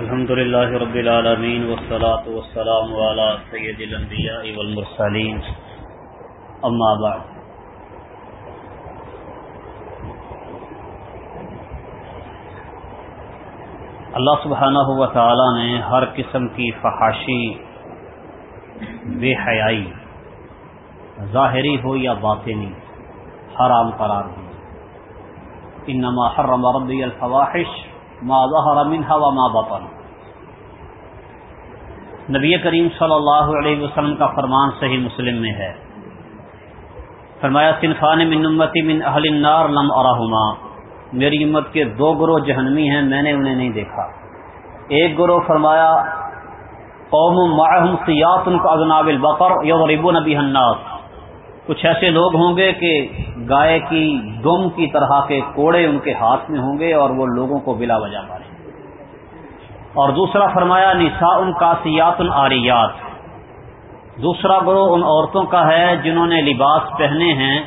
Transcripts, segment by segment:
الحمد للہ رب العالمین والصلاة والسلام على سید الانبیاء والمرسلین. اما بعد. اللہ سبحانہ و تعالی نے ہر قسم کی فحاشی بے حیائی، ظاہری ہو یا باطنی، حرام قرار دی. انما حرم ربی الفواحش ما ظهر منها وما بطن۔ نبی کریم صلی اللہ علیہ وسلم کا فرمان صحیح مسلم میں ہے۔ فرمایا صنفان من امتی من اہل النار لم ارہما میری امت کے دو گروہ جہنمی ہیں، میں نے انہیں نہیں دیکھا۔ ایک گروہ فرمایا، قوم معہم سیات ان کا اذناب البقر یضربون بها الناس۔ کچھ ایسے لوگ ہوں گے کہ گائے کی دم کی طرح کے کوڑے ان کے ہاتھ میں ہوں گے اور وہ لوگوں کو بلا وجہ ماریں اور دوسرا فرمایا، نساء ان کاسیات العریات دوسرا گروہ ان عورتوں کا ہے جنہوں نے لباس پہنے ہیں،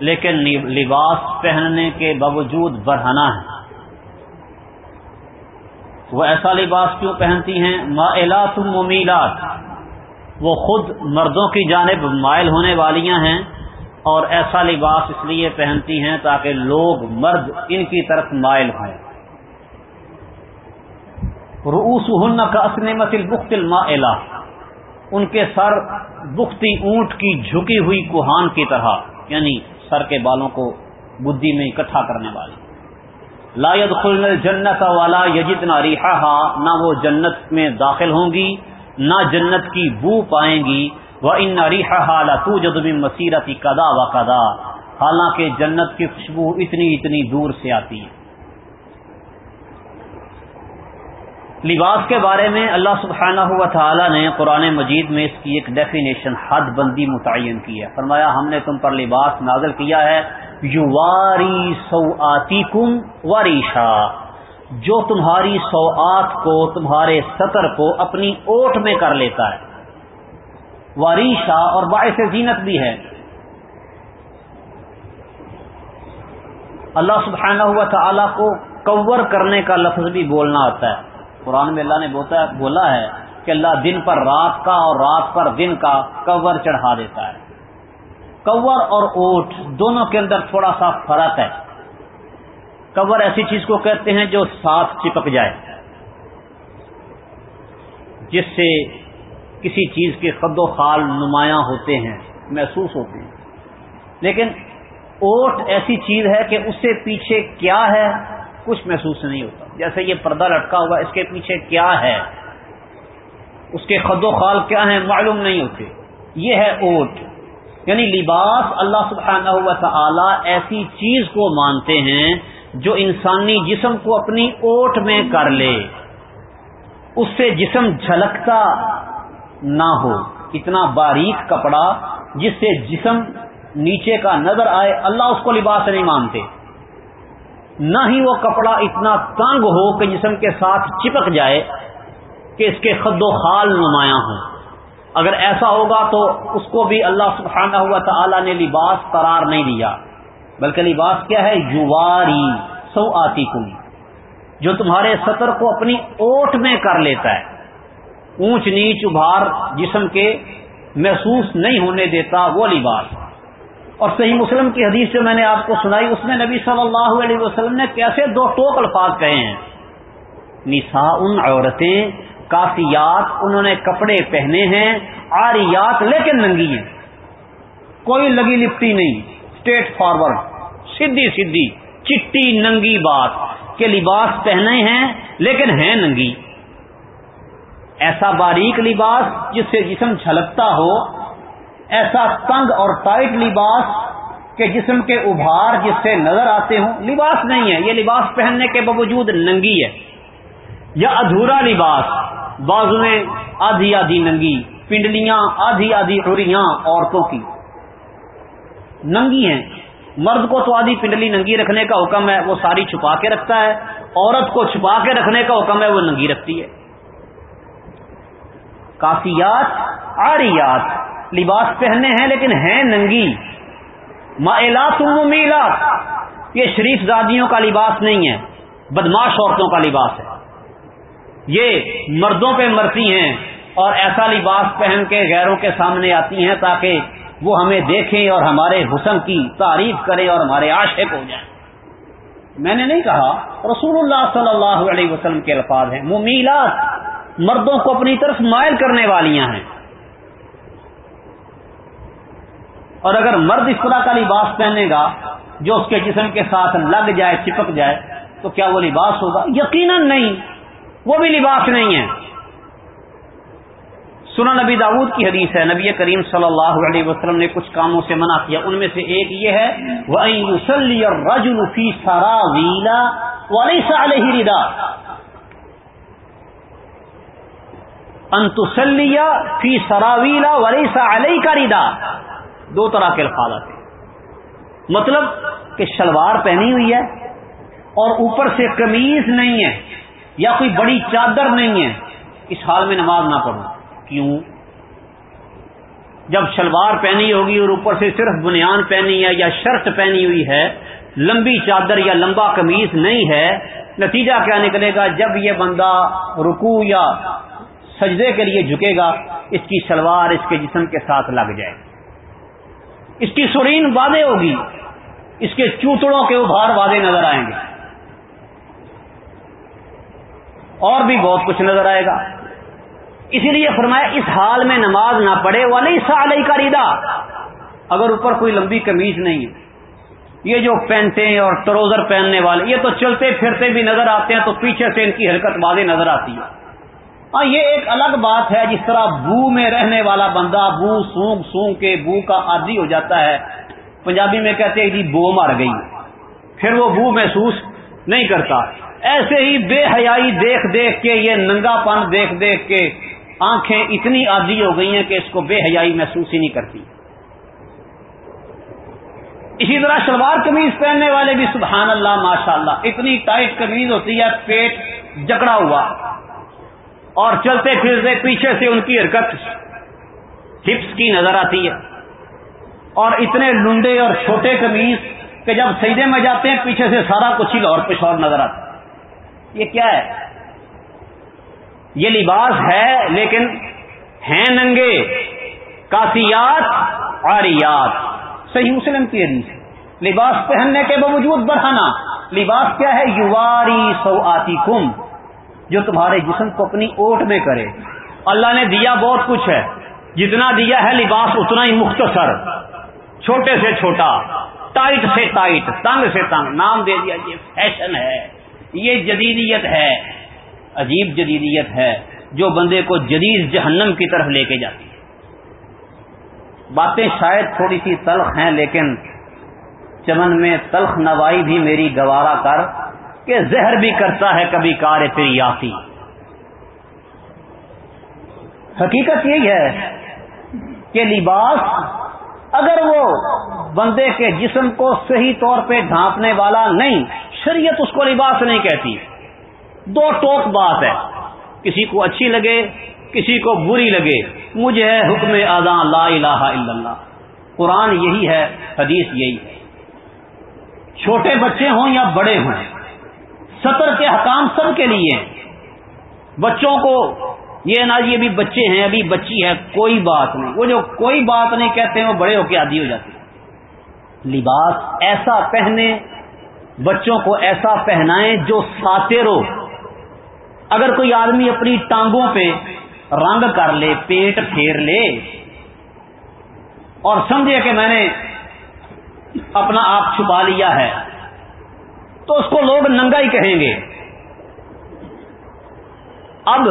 لیکن لباس پہننے کے باوجود برہنا ہے وہ ایسا لباس کیوں پہنتی ہیں؟ مائلات ممیلات۔ وہ خود مردوں کی جانب مائل ہونے والیاں ہیں اور ایسا لباس اس لیے پہنتی ہیں تاکہ لوگ مرد ان کی طرف مائل ہوں۔ روس ہن کا اسنمت البخت الما ان کے سر بختی اونٹ کی جھکی ہوئی کوہان کی طرح یعنی سر کے بالوں کو بدھی میں اکٹھا کرنے والی۔ لا خلن جنت والا یجتنا ریحا نہ وہ جنت میں داخل ہوں گی نہ جنت کی بو پائیں گی وہ ان حال تو جدمی مسیرتی کدا و کدا حالانکہ جنت کی خوشبو اتنی اتنی دور سے آتی ہے۔ لباس کے بارے میں اللہ سبحانہ ہوا تعالی نے قرآن مجید میں اس کی ایک ڈیفینیشن حد بندی متعین کی ہے۔ فرمایا، ہم نے تم پر لباس نازل کیا ہے یو واری سو آتی کم واریشا جو تمہاری سوآت کو، تمہارے سطر کو اپنی اوٹ میں کر لیتا ہے۔ واریشا اور باعث زینت بھی ہے۔ اللہ سبحانہ ہوا تعالی کو کور کرنے کا لفظ بھی بولنا آتا ہے۔ قرآن میں اللہ نے بولا ہے کہ اللہ دن پر رات کا اور رات پر دن کا کور چڑھا دیتا ہے۔ کور اور اوٹ دونوں کے اندر تھوڑا سا فرق ہے۔ کور ایسی چیز کو کہتے ہیں جو ساتھ چپک جائے۔ جس سے کسی چیز کے قد و خال نمایاں ہوتے ہیں، محسوس ہوتے ہیں۔ لیکن اوٹ ایسی چیز ہے کہ اس سے پیچھے کیا ہے، کچھ محسوس نہیں ہوتا۔ جیسے یہ پردہ لٹکا ہوا، اس کے پیچھے کیا ہے؟ اس کے خد و خال کیا ہیں، معلوم نہیں ہوتے۔ یہ ہے اوٹ۔ یعنی لباس اللہ سبحانہ ہوا تعالی ایسی چیز کو مانتے ہیں جو انسانی جسم کو اپنی اوٹ میں کر لے، اس سے جسم جھلکتا نہ ہو۔ اتنا باریک کپڑا جس سے جسم نیچے کا نظر آئے، اللہ اس کو لباس نہیں مانتے۔ نہ ہی وہ کپڑا اتنا تنگ ہو کہ جسم کے ساتھ چپک جائے کہ اس کے خد و خال نمایاں ہوں۔ اگر ایسا ہوگا تو اس کو بھی اللہ سبحانہ ہوا تعالی نے لباس قرار نہیں دیا۔ بلکہ لباس کیا ہے؟ یواری سو آتی کم جو تمہارے سطر کو اپنی اوٹ میں کر لیتا ہے۔ اونچ نیچ ابھار جسم کے محسوس نہیں ہونے دیتا وہ لباس۔ اور صحیح مسلم کی حدیث جو میں نے آپ کو سنائی، اس میں نبی صلی اللہ علیہ وسلم نے کیسے دو ٹوک الفاظ کہے ہیں؟ نسا ان عورتیں، کافیات، انہوں نے کپڑے پہنے ہیں آریات لیکن ننگی ہیں۔ کوئی لگی لپٹی نہیں۔ اسٹریٹ فارورڈ، سیدھی سیدھی، چٹی ننگی بات، کہ لباس پہنے ہیں لیکن ہیں ننگی۔ ایسا باریک لباس جس سے جسم چھلکتا ہو، ایسا تنگ اور ٹائٹ لباس کہ جسم کے ابھار جس سے نظر آتے ہوں، لباس نہیں ہے، یہ لباس پہننے کے باوجود ننگی ہے۔ یا ادھورا لباس بازویں آدھی آدھی ننگی، پنڈلیاں آدھی آدھی اڑیاں عورتوں کی۔ ننگی ہیں۔ مرد کو تو آدھی پنڈلی ننگی رکھنے کا حکم ہے، وہ ساری چھپا کے رکھتا ہے۔ عورت کو چھپا کے رکھنے کا حکم ہے، وہ ننگی رکھتی ہے۔ کافیات آریات لباس پہننے ہیں لیکن ہیں ننگی۔ مائلات میلات یہ شریف زادیوں کا لباس نہیں ہے، بدماش عورتوں کا لباس ہے۔ یہ مردوں پہ مرتی ہیں اور ایسا لباس پہن کے غیروں کے سامنے آتی ہیں تاکہ وہ ہمیں دیکھیں اور ہمارے حسن کی تعریف کریں اور ہمارے عاشق ہو جائیں۔ میں نے نہیں کہا رسول اللہ صلی اللہ علیہ وسلم کے الفاظ ہیں۔ ممیلات مردوں کو اپنی طرف مائل کرنے والیاں ہیں۔ اور اگر مرد اس طرح کا لباس پہنے گا جو اس کے جسم کے ساتھ لگ جائے، چپک جائے، تو کیا وہ لباس ہوگا؟ یقیناً نہیں، وہ بھی لباس نہیں ہے۔ سنا نبی داود کی حدیث ہے، نبی کریم صلی اللہ علیہ وسلم نے کچھ کاموں سے منع کیا۔ ان میں سے ایک یہ ہے وہ رجول ویلا علیہ ردا انتسلیہ فی سراویلا ولیسا علیہ کا ردا دو طرح کے الفاظ آتے مطلب کہ شلوار پہنی ہوئی ہے اور اوپر سے قمیض نہیں ہے یا کوئی بڑی چادر نہیں ہے۔ اس حال میں نماز نہ پڑھوں کیوں؟ جب شلوار پہنی ہوگی اور اوپر سے صرف بنیان پہنی ہے یا شرٹ پہنی ہوئی ہے، لمبی چادر یا لمبا قمیض نہیں ہے، نتیجہ کیا نکلے گا؟ جب یہ بندہ رکو یا سجدے کے لیے جھکے گا، اس کی شلوار اس کے جسم کے ساتھ لگ جائے۔ اس کی سرین وعدے ہوگی، اس کے چوتڑوں کے ابھار وعدے نظر آئیں گے۔ اور بھی بہت کچھ نظر آئے گا۔ اسی لیے فرمایا، اس حال میں نماز نہ پڑھے والی سال کا ریدا اگر اوپر کوئی لمبی کمیز نہیں ہے یہ جو پہنتے ہیں اور ٹروزر پہننے والے، یہ تو چلتے پھرتے بھی نظر آتے ہیں، تو پیچھے سے ان کی حرکت واضح نظر آتی ہے۔ ہاں یہ ایک الگ بات ہے، جس طرح بو میں رہنے والا بندہ، بو سونگ سونگ کے بو کا عادی ہو جاتا ہے۔ پنجابی میں کہتے ہیں جی بو مر گئی۔ پھر وہ بو محسوس نہیں کرتا۔ ایسے ہی بے حیائی دیکھ دیکھ کے، یہ ننگا پن دیکھ دیکھ کے آنکھیں اتنی عادی ہو گئی ہیں کہ اس کو بے حیائی محسوس ہی نہیں کرتی۔ اسی طرح شلوار قمیض پہننے والے بھی سبحان اللہ ماشاء اللہ اتنی ٹائٹ قمیض ہوتی ہے، پیٹ جکڑا ہوا۔ اور چلتے پھرتے پیچھے سے ان کی حرکت ہپس کی نظر آتی ہے۔ اور اتنے لنڈے اور چھوٹے قمیض کہ جب سجدے میں جاتے ہیں، پیچھے سے سارا کچھ ہی اور پشور نظر آتا ہے۔ یہ کیا ہے؟ یہ لباس ہے لیکن ہیں ننگے کافیات آریات صحیح مسلم کی حدیث لباس پہننے کے باوجود بڑھانا لباس کیا ہے؟ یواری سو آتی کم جو تمہارے جسم کو اپنی اوٹ میں کرے۔ اللہ نے دیا بہت کچھ ہے۔ جتنا دیا ہے لباس، اتنا ہی مختصر۔ چھوٹے سے چھوٹا، ٹائٹ سے ٹائٹ، تنگ سے تنگ۔ نام دے دیا، یہ فیشن ہے۔ یہ جدیدیت ہے۔ عجیب جدیدیت ہے جو بندے کو جدید جہنم کی طرف لے کے جاتی ہے۔ باتیں شاید تھوڑی سی تلخ ہیں، لیکن چمن میں تلخ نوائی بھی میری گوارا کر کہ زہر بھی کرتا ہے کبھی کار پھر حقیقت یہی ہے کہ لباس اگر وہ بندے کے جسم کو صحیح طور پہ ڈھانپنے والا نہیں، شریعت اس کو لباس نہیں کہتی۔ دو ٹوک بات ہے۔ کسی کو اچھی لگے، کسی کو بری لگے۔ مجھے ہے حکم آزان لا الہ الا اللہ۔ قرآن یہی ہے، حدیث یہی ہے۔ چھوٹے بچے ہوں یا بڑے ہوں، سطر کے حکام سب کے لیے بچوں کو یہ نا، یہ بھی بچے ہیں، ابھی بچی ہے، کوئی بات نہیں۔ وہ جو کوئی بات نہیں کہتے ہیں وہ بڑے ہو کے عادی ہو جاتے ہیں۔ لباس ایسا پہنے، بچوں کو ایسا پہنائیں جو ساتر ہو۔ اگر کوئی آدمی اپنی ٹانگوں پہ رنگ کر لے، پیٹ پھیر لے، اور سمجھے کہ میں نے اپنا آپ چھپا لیا ہے، تو اس کو لوگ ننگا ہی کہیں گے۔ اب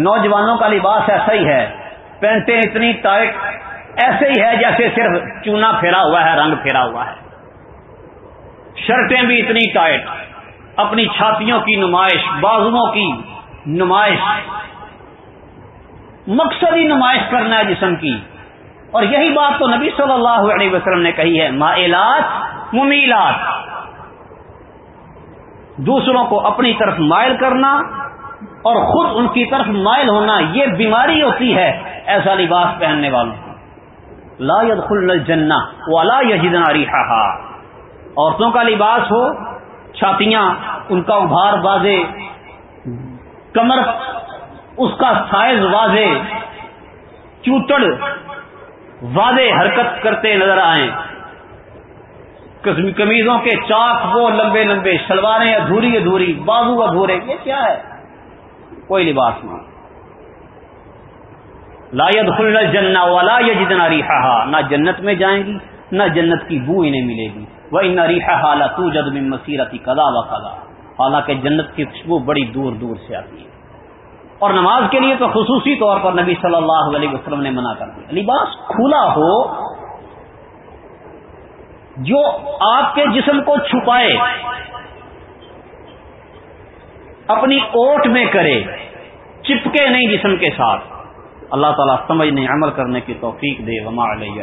نوجوانوں کا لباس ایسا ہی ہے، پینٹیں اتنی ٹائٹ ایسے ہی ہے جیسے صرف چونا پھیرا ہوا ہے، رنگ پھیرا ہوا ہے۔ شرٹیں بھی اتنی ٹائٹ اپنی چھاتیوں کی نمائش، بازوؤں کی نمائش۔ مقصد ہی نمائش کرنا ہے جسم کی۔ اور یہی بات تو نبی صلی اللہ علیہ وسلم نے کہی ہے، مائلات ممیلات۔ دوسروں کو اپنی طرف مائل کرنا اور خود ان کی طرف مائل ہونا، یہ بیماری ہوتی ہے، ایسا لباس پہننے والوں لا يدخلن الجنہ ولا يجدن ریحہا۔ عورتوں کا لباس ہو چھاتیاں ان کا ابھار بازے کمر اس کا سائز واضح چوٹڑ واضح حرکت کرتے نظر آئیں۔ کمیزوں کے چاک وہ لمبے لمبے، شلواریں ادھوری ادھوری، بازو ادھورے، یہ کیا ہے؟ کوئی لباس نہیں لا خل جنا والا یہ جتنا ریحا نہ جنت میں جائیں گی، نہ جنت کی بو انہیں ملے گی۔ وہ ان ریحا حالا تو جد میں مسیرتی کدا و کدا حالانکہ جنت کی خوشبو بڑی دور دور سے آتی ہے۔ اور نماز کے لیے تو خصوصی طور پر نبی صلی اللہ علیہ وسلم نے منع کر دیا۔ لباس کھلا ہو، جو آپ کے جسم کو چھپائے، اپنی اوٹ میں کرے، چپکے نہیں جسم کے ساتھ، اللہ تعالیٰ سمجھنے عمل کرنے کی توفیق دے۔ وما علیہ